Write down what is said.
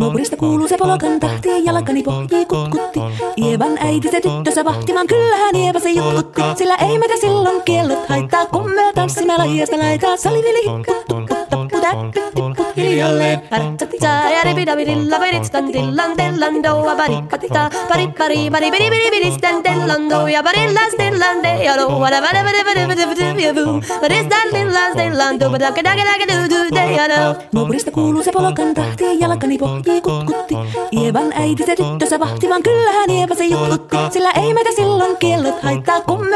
Naapurista kuuluu se polokan tahti, jalkani pohjii kutkutti. Ievan äiti se tyttönsä vahtimaan, kyllähän Ieva se jutkutti. Sillä ei meitä silloin kiellot haittaa, kun me tanssimme lajiasta laitaa. Salivili, tappu, täppy, tippu, hiljalleen. Ja ripidavidilla, peritstan tillan, tellan, parikatita, pari, pari, pari, pari, pari, pari, stan, tellan, daka, daka, daka, ja doa. Naapurista kuuluu se polokan tahti, jalkani pohjii kutkutti. Ievan äiti se tyttönsä vahtimaan, kyllähän Ieva se jutkutti. Sillä ei meitä silloin kiellot haittaa, kun me